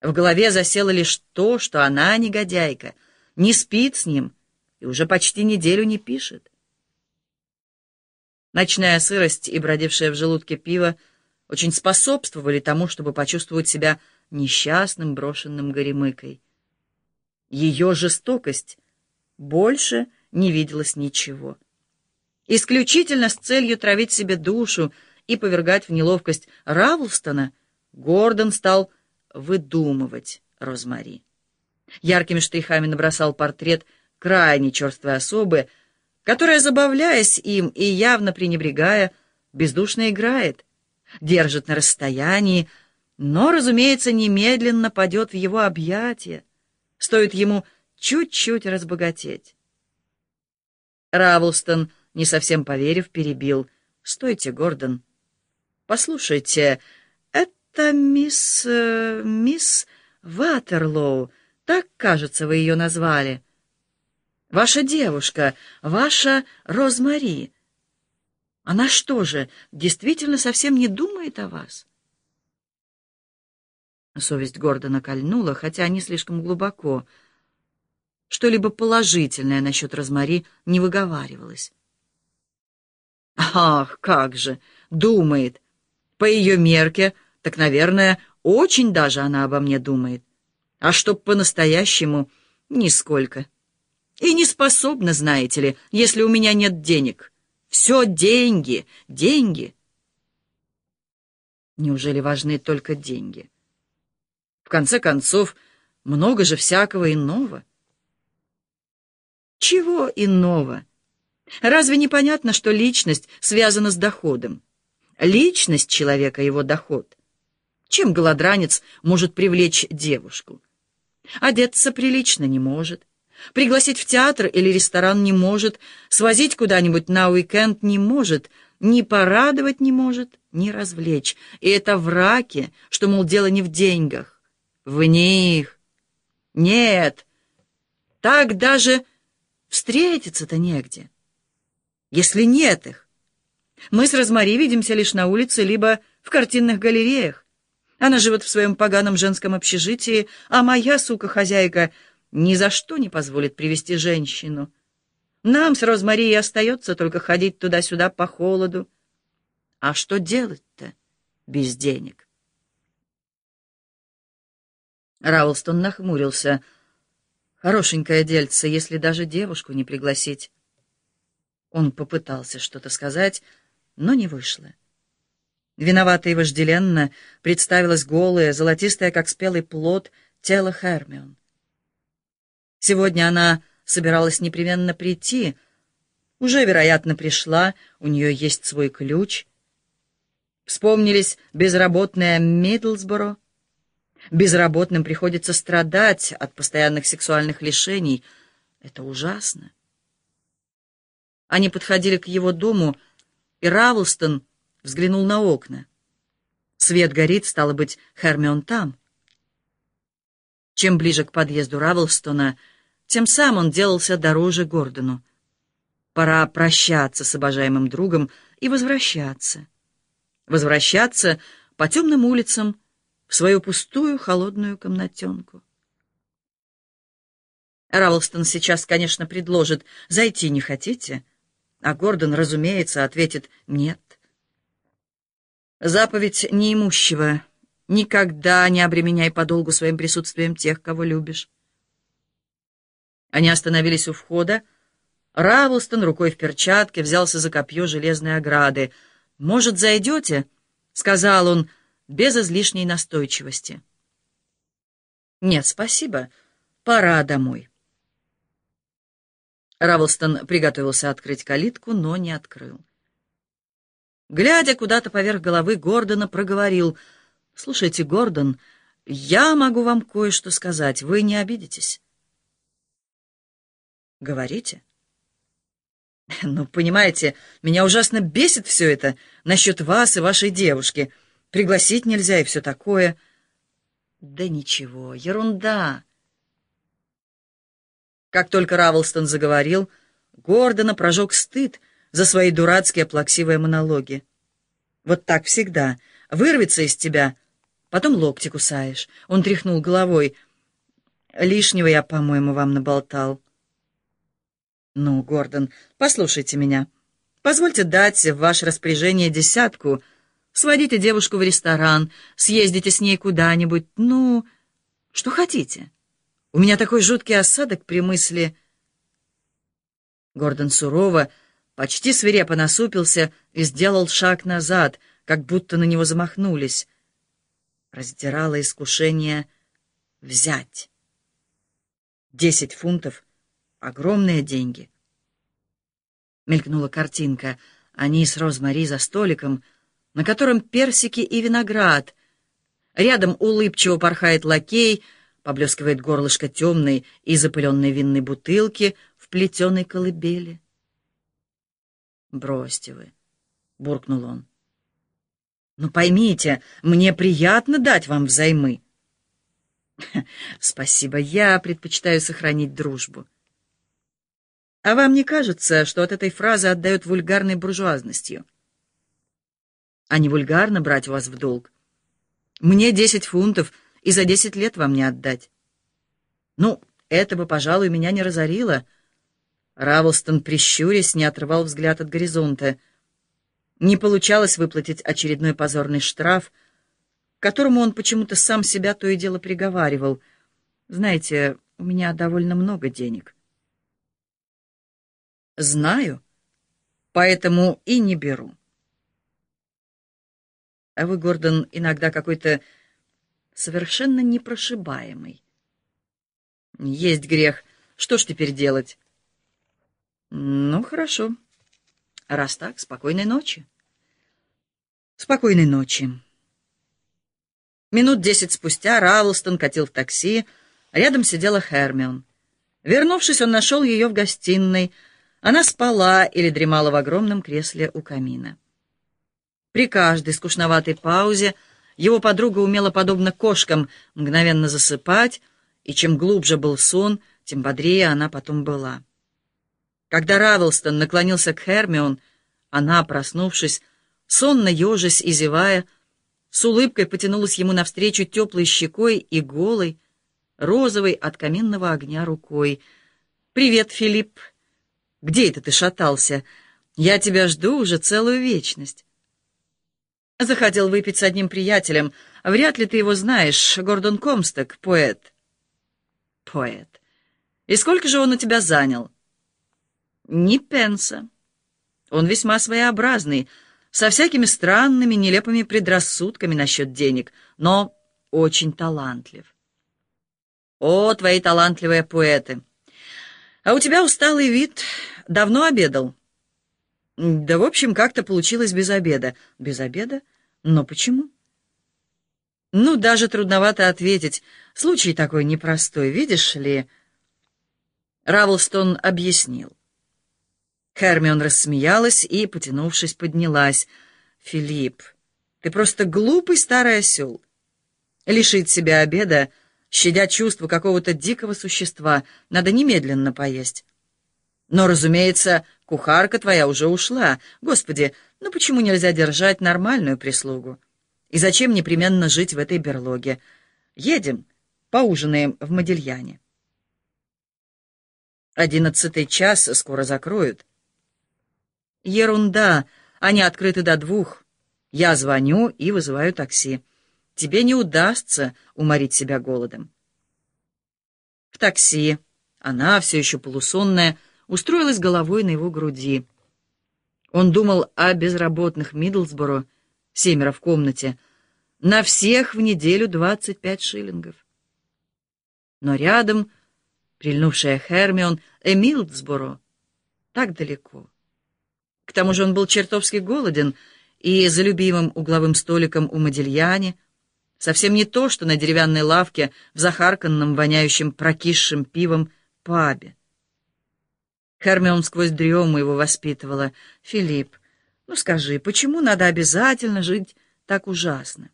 В голове засело лишь то, что она негодяйка, не спит с ним и уже почти неделю не пишет. Ночная сырость и бродившее в желудке пиво очень способствовали тому, чтобы почувствовать себя несчастным, брошенным горемыкой. Ее жестокость больше не виделось ничего. Исключительно с целью травить себе душу и повергать в неловкость Равлстона, Гордон стал выдумывать Розмари. Яркими штрихами набросал портрет крайне черствой особы, которая, забавляясь им и явно пренебрегая, бездушно играет, держит на расстоянии, но, разумеется, немедленно падет в его объятия, стоит ему чуть-чуть разбогатеть. Равлстон, не совсем поверив, перебил. «Стойте, Гордон. Послушайте, это мисс... Э, мисс Ватерлоу, так, кажется, вы ее назвали. Ваша девушка, ваша Розмари. Она что же, действительно совсем не думает о вас?» Совесть Гордона кольнула, хотя не слишком глубоко. Что-либо положительное насчет Розмари не выговаривалось. «Ах, как же! Думает! По ее мерке, так, наверное, очень даже она обо мне думает. А чтоб по-настоящему, нисколько. И не способна, знаете ли, если у меня нет денег. Все деньги, деньги!» Неужели важны только деньги? В конце концов, много же всякого иного. Чего иного? Разве не понятно, что личность связана с доходом? Личность человека — его доход. Чем голодранец может привлечь девушку? Одеться прилично не может. Пригласить в театр или ресторан не может. Свозить куда-нибудь на уикенд не может. Ни порадовать не может, ни развлечь. И это в раке, что, мол, дело не в деньгах в них. Нет, так даже встретиться-то негде, если нет их. Мы с Розмари видимся лишь на улице, либо в картинных галереях. Она живет в своем поганом женском общежитии, а моя, сука-хозяйка, ни за что не позволит привести женщину. Нам с Розмари остается только ходить туда-сюда по холоду. А что делать-то без денег? Раулстон нахмурился. Хорошенькое дельце, если даже девушку не пригласить. Он попытался что-то сказать, но не вышло. Виновато и вожделенно представилось голое, золотистое, как спелый плод, тело Хермион. Сегодня она собиралась непременно прийти, уже, вероятно, пришла, у нее есть свой ключ. Вспомнились безработная Мидлсборо, Безработным приходится страдать от постоянных сексуальных лишений. Это ужасно. Они подходили к его дому, и Равлстон взглянул на окна. Свет горит, стало быть, Хермион там. Чем ближе к подъезду Равлстона, тем сам он делался дороже Гордону. Пора прощаться с обожаемым другом и возвращаться. Возвращаться по темным улицам, в свою пустую холодную комнатенку. Равлстон сейчас, конечно, предложит «Зайти не хотите?» А Гордон, разумеется, ответит «Нет». Заповедь неимущего «Никогда не обременяй подолгу своим присутствием тех, кого любишь». Они остановились у входа. Равлстон рукой в перчатке взялся за копье железной ограды. «Может, зайдете?» — сказал он, без излишней настойчивости. «Нет, спасибо. Пора домой». Равлстон приготовился открыть калитку, но не открыл. Глядя куда-то поверх головы, Гордона проговорил. «Слушайте, Гордон, я могу вам кое-что сказать. Вы не обидитесь?» «Говорите». «Ну, понимаете, меня ужасно бесит все это насчет вас и вашей девушки» пригласить нельзя и все такое. Да ничего, ерунда. Как только Равлстон заговорил, Гордона прожег стыд за свои дурацкие плаксивые монологи. Вот так всегда. Вырвется из тебя, потом локти кусаешь. Он тряхнул головой. Лишнего я, по-моему, вам наболтал. Ну, Гордон, послушайте меня. Позвольте дать в ваше распоряжение десятку. Сводите девушку в ресторан, съездите с ней куда-нибудь. Ну, что хотите. У меня такой жуткий осадок при мысли... Гордон сурово, почти свирепо насупился и сделал шаг назад, как будто на него замахнулись. Раздирало искушение взять. Десять фунтов — огромные деньги. Мелькнула картинка. Они с Розмари за столиком, на котором персики и виноград. Рядом улыбчиво порхает лакей, поблескивает горлышко темной и запыленной винной бутылки в плетеной колыбели. «Бросьте вы», — буркнул он. «Ну поймите, мне приятно дать вам взаймы». Спасибо, я предпочитаю сохранить дружбу. А вам не кажется, что от этой фразы отдает вульгарной буржуазностью? А не вульгарно брать вас в долг? Мне десять фунтов, и за десять лет вам не отдать. Ну, это бы, пожалуй, меня не разорило. Равлстон, прищурясь, не отрывал взгляд от горизонта. Не получалось выплатить очередной позорный штраф — которому он почему-то сам себя то и дело приговаривал. «Знаете, у меня довольно много денег». «Знаю, поэтому и не беру». А вы, Гордон, иногда какой-то совершенно непрошибаемый. Есть грех. Что ж теперь делать? Ну, хорошо. Раз так, спокойной ночи. Спокойной ночи. Минут десять спустя Равлстон катил в такси, рядом сидела Хермион. Вернувшись, он нашел ее в гостиной. Она спала или дремала в огромном кресле у камина. При каждой скучноватой паузе его подруга умела, подобно кошкам, мгновенно засыпать, и чем глубже был сон, тем бодрее она потом была. Когда Равлстон наклонился к Хермион, она, проснувшись, сонно ежась и зевая, с улыбкой потянулась ему навстречу теплой щекой и голой, розовой от каминного огня рукой. «Привет, Филипп! Где это ты шатался? Я тебя жду уже целую вечность». Захотел выпить с одним приятелем. Вряд ли ты его знаешь, Гордон Комсток, поэт. Поэт. И сколько же он у тебя занял? Ни пенса. Он весьма своеобразный, со всякими странными, нелепыми предрассудками насчет денег, но очень талантлив. О, твои талантливые поэты! А у тебя усталый вид. Давно обедал? Да, в общем, как-то получилось без обеда. Без обеда? Но почему? Ну, даже трудновато ответить. Случай такой непростой, видишь ли... Равлстон объяснил. Хермион рассмеялась и, потянувшись, поднялась. «Филипп, ты просто глупый старый осел. Лишить себя обеда, щадя чувства какого-то дикого существа, надо немедленно поесть. Но, разумеется, кухарка твоя уже ушла. Господи, ну почему нельзя держать нормальную прислугу? И зачем непременно жить в этой берлоге? Едем, поужинаем в Модельяне». Одиннадцатый час скоро закроют. «Ерунда! Они открыты до двух. Я звоню и вызываю такси. Тебе не удастся уморить себя голодом». В такси она, все еще полусонная, устроилась головой на его груди. Он думал о безработных Мидлсборо, семеро в комнате, на всех в неделю двадцать пять шиллингов. Но рядом, прильнувшая Хермион, Эмилдсборо, так далеко. К тому же он был чертовски голоден, и за любимым угловым столиком у Модельяне совсем не то, что на деревянной лавке в захарканном, воняющем прокисшим пивом пабе. Хермион сквозь дрему его воспитывала. «Филипп, ну скажи, почему надо обязательно жить так ужасно?»